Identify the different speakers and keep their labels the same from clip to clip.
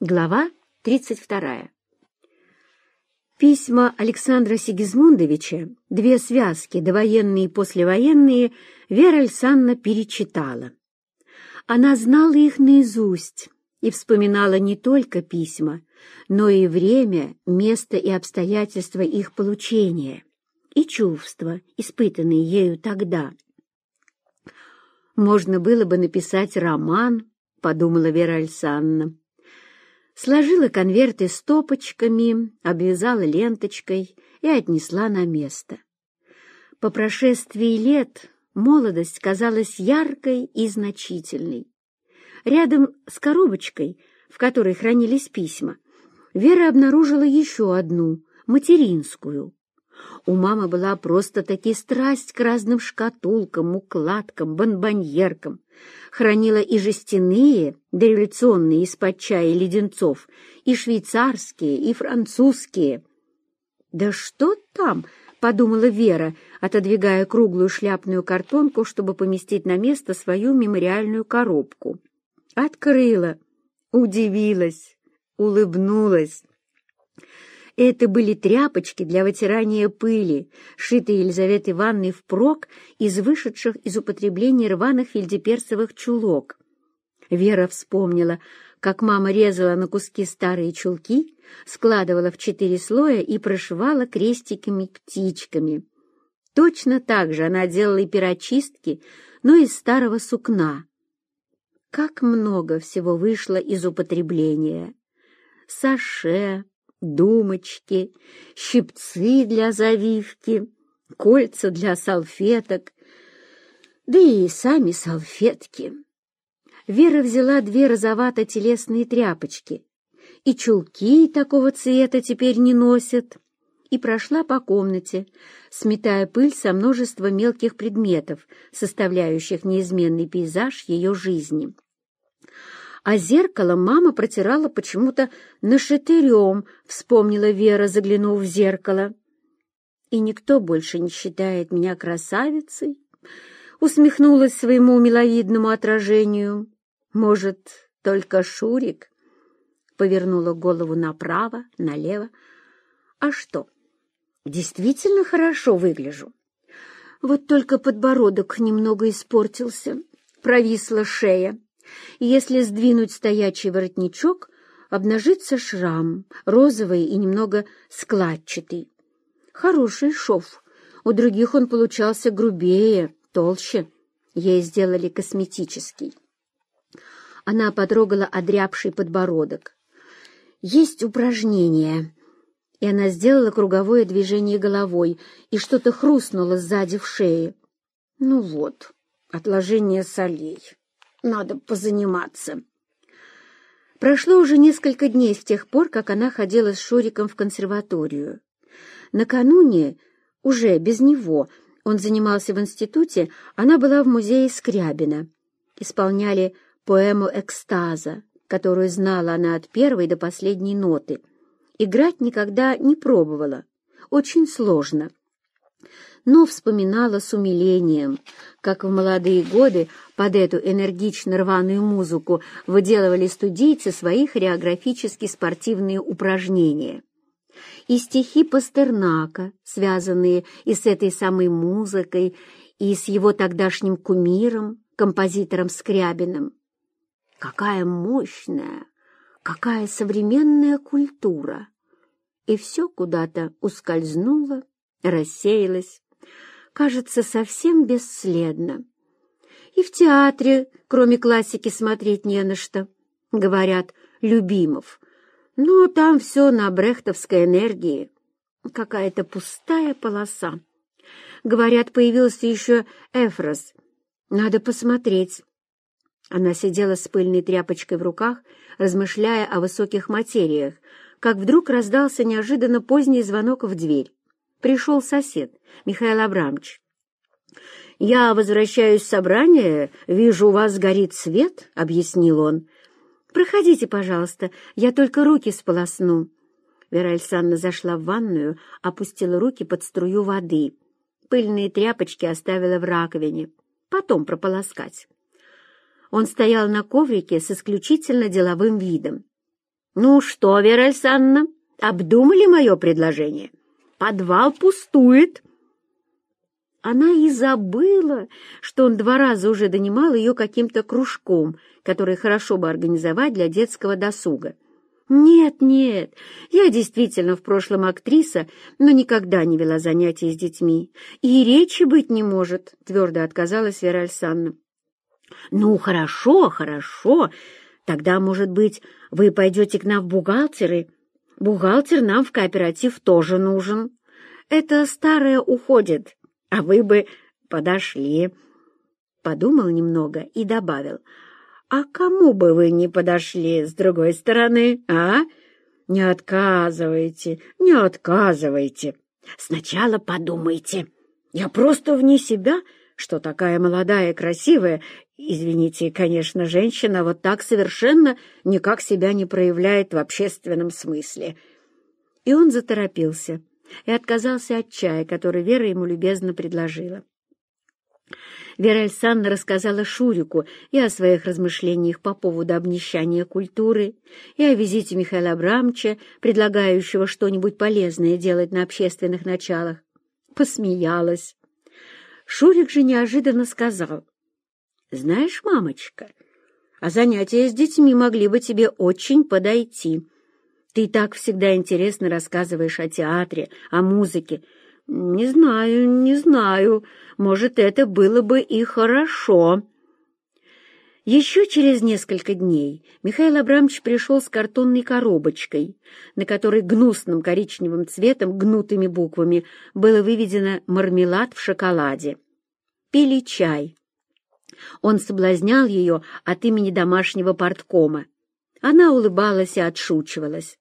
Speaker 1: Глава 32. Письма Александра Сигизмундовича, две связки, довоенные и послевоенные, Вера Александровна перечитала. Она знала их наизусть и вспоминала не только письма, но и время, место и обстоятельства их получения, и чувства, испытанные ею тогда. «Можно было бы написать роман», — подумала Вера Александровна сложила конверты стопочками, обвязала ленточкой и отнесла на место. По прошествии лет молодость казалась яркой и значительной. Рядом с коробочкой, в которой хранились письма, Вера обнаружила еще одну, материнскую. У мамы была просто-таки страсть к разным шкатулкам, укладкам, бонбоньеркам. Хранила и жестяные, дореволюционные из-под чая леденцов, и швейцарские, и французские. «Да что там?» — подумала Вера, отодвигая круглую шляпную картонку, чтобы поместить на место свою мемориальную коробку. Открыла, удивилась, улыбнулась. Это были тряпочки для вытирания пыли, шитые Елизаветой Ивановной впрок из вышедших из употребления рваных фельдеперсовых чулок. Вера вспомнила, как мама резала на куски старые чулки, складывала в четыре слоя и прошивала крестиками-птичками. Точно так же она делала и перочистки, но из старого сукна. Как много всего вышло из употребления! Саше, думочки, щипцы для завивки, кольца для салфеток, да и сами салфетки. Вера взяла две розовато-телесные тряпочки, и чулки такого цвета теперь не носят, и прошла по комнате, сметая пыль со множества мелких предметов, составляющих неизменный пейзаж ее жизни а зеркало мама протирала почему-то нашатырем, вспомнила Вера, заглянув в зеркало. «И никто больше не считает меня красавицей?» Усмехнулась своему миловидному отражению. «Может, только Шурик?» Повернула голову направо, налево. «А что? Действительно хорошо выгляжу. Вот только подбородок немного испортился, провисла шея если сдвинуть стоячий воротничок, обнажится шрам, розовый и немного складчатый. Хороший шов. У других он получался грубее, толще. Ей сделали косметический. Она потрогала одрябший подбородок. «Есть упражнение». И она сделала круговое движение головой, и что-то хрустнуло сзади в шее. «Ну вот, отложение солей». Надо позаниматься. Прошло уже несколько дней с тех пор, как она ходила с Шуриком в консерваторию. Накануне, уже без него, он занимался в институте, она была в музее Скрябина. Исполняли поэму «Экстаза», которую знала она от первой до последней ноты. Играть никогда не пробовала. Очень сложно но вспоминала с умилением, как в молодые годы под эту энергично рваную музыку выделывали студийцы свои хореографические спортивные упражнения. И стихи Пастернака, связанные и с этой самой музыкой, и с его тогдашним кумиром, композитором Скрябиным. Какая мощная, какая современная культура! И все куда-то ускользнуло, рассеялось, кажется совсем бесследно. И в театре, кроме классики, смотреть не на что, говорят Любимов. Но там все на брехтовской энергии. Какая-то пустая полоса. Говорят, появился еще Эфрос. Надо посмотреть. Она сидела с пыльной тряпочкой в руках, размышляя о высоких материях, как вдруг раздался неожиданно поздний звонок в дверь пришел сосед, Михаил Абрамович. «Я возвращаюсь с собрания, вижу, у вас горит свет», — объяснил он. «Проходите, пожалуйста, я только руки сполосну». Вера Александровна зашла в ванную, опустила руки под струю воды. Пыльные тряпочки оставила в раковине. Потом прополоскать. Он стоял на коврике с исключительно деловым видом. «Ну что, Вера Александровна, обдумали мое предложение? Подвал пустует». Она и забыла, что он два раза уже донимал ее каким-то кружком, который хорошо бы организовать для детского досуга. «Нет, нет, я действительно в прошлом актриса, но никогда не вела занятия с детьми. И речи быть не может», — твердо отказалась Вера Александровна. «Ну, хорошо, хорошо. Тогда, может быть, вы пойдете к нам в бухгалтеры? Бухгалтер нам в кооператив тоже нужен. Это старое уходит, а вы бы подошли». Подумал немного и добавил — «А кому бы вы не подошли с другой стороны, а? Не отказывайте, не отказывайте. Сначала подумайте. Я просто вне себя, что такая молодая красивая, извините, конечно, женщина вот так совершенно никак себя не проявляет в общественном смысле». И он заторопился и отказался от чая, который Вера ему любезно предложила. Вера Александровна рассказала Шурику и о своих размышлениях по поводу обнищания культуры, и о визите Михаила Абрамовича, предлагающего что-нибудь полезное делать на общественных началах. Посмеялась. Шурик же неожиданно сказал, «Знаешь, мамочка, а занятия с детьми могли бы тебе очень подойти. Ты так всегда интересно рассказываешь о театре, о музыке, «Не знаю, не знаю. Может, это было бы и хорошо». Еще через несколько дней Михаил Абрамович пришел с картонной коробочкой, на которой гнусным коричневым цветом, гнутыми буквами, было выведено «мармелад в шоколаде». Пили чай. Он соблазнял ее от имени домашнего порткома. Она улыбалась и отшучивалась.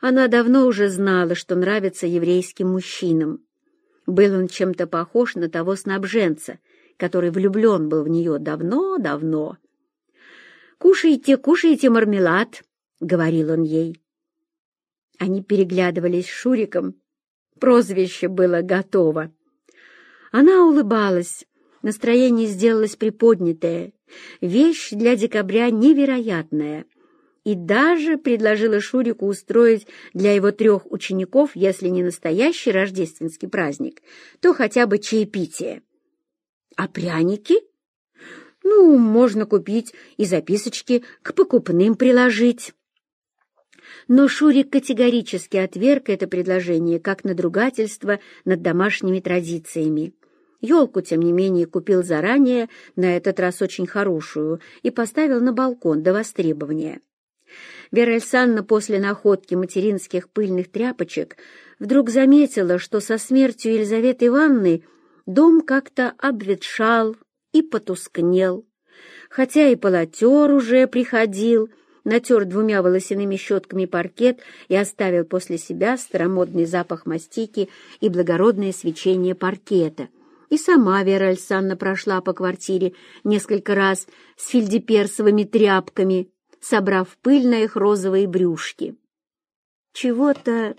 Speaker 1: Она давно уже знала, что нравится еврейским мужчинам. Был он чем-то похож на того снабженца, который влюблен был в нее давно-давно. «Кушайте, кушайте мармелад», — говорил он ей. Они переглядывались с Шуриком. Прозвище было готово. Она улыбалась, настроение сделалось приподнятое. Вещь для декабря невероятная — и даже предложила Шурику устроить для его трех учеников, если не настоящий рождественский праздник, то хотя бы чаепитие. А пряники? Ну, можно купить и записочки к покупным приложить. Но Шурик категорически отверг это предложение как надругательство над домашними традициями. Елку, тем не менее, купил заранее, на этот раз очень хорошую, и поставил на балкон до востребования. Вера Александровна после находки материнских пыльных тряпочек вдруг заметила, что со смертью Елизаветы Ивановны дом как-то обветшал и потускнел. Хотя и полотер уже приходил, натер двумя волосяными щетками паркет и оставил после себя старомодный запах мастики и благородное свечение паркета. И сама Вера Александровна прошла по квартире несколько раз с фельдеперсовыми тряпками, собрав пыль на их розовые брюшки. Чего-то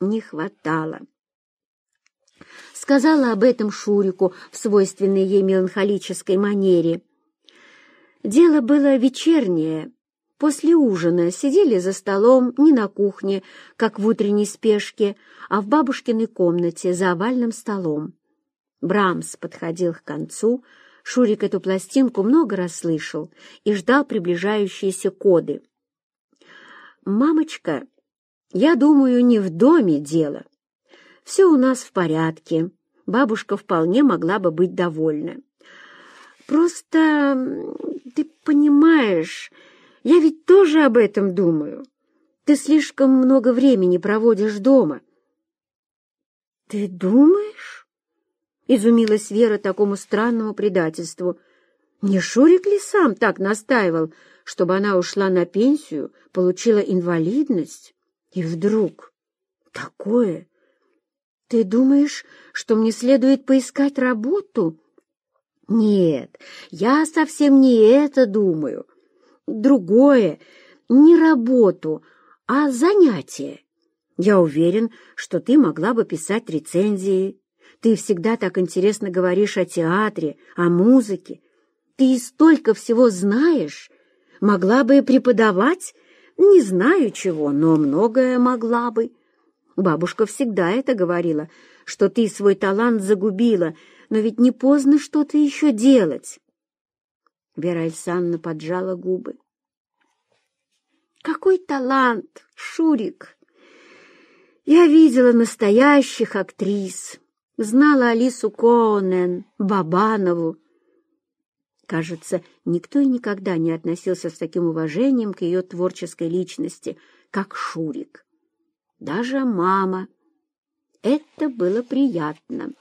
Speaker 1: не хватало. Сказала об этом Шурику в свойственной ей меланхолической манере. Дело было вечернее. После ужина сидели за столом не на кухне, как в утренней спешке, а в бабушкиной комнате за овальным столом. Брамс подходил к концу, Шурик эту пластинку много раз слышал и ждал приближающиеся коды. «Мамочка, я думаю, не в доме дело. Все у нас в порядке. Бабушка вполне могла бы быть довольна. Просто, ты понимаешь, я ведь тоже об этом думаю. Ты слишком много времени проводишь дома». «Ты думаешь?» Изумилась Вера такому странному предательству. Не Шурик ли сам так настаивал, чтобы она ушла на пенсию, получила инвалидность? И вдруг такое... Ты думаешь, что мне следует поискать работу? Нет, я совсем не это думаю. Другое, не работу, а занятие. Я уверен, что ты могла бы писать рецензии, ты всегда так интересно говоришь о театре, о музыке. Ты столько всего знаешь. Могла бы преподавать, Не знаю чего, но многое могла бы. Бабушка всегда это говорила, что ты свой талант загубила, но ведь не поздно что-то еще делать. Вера Александровна поджала губы. Какой талант, Шурик! Я видела настоящих актрис, знала Алису Коонен, Бабанову. Кажется, никто и никогда не относился с таким уважением к ее творческой личности, как Шурик. Даже мама. Это было приятно.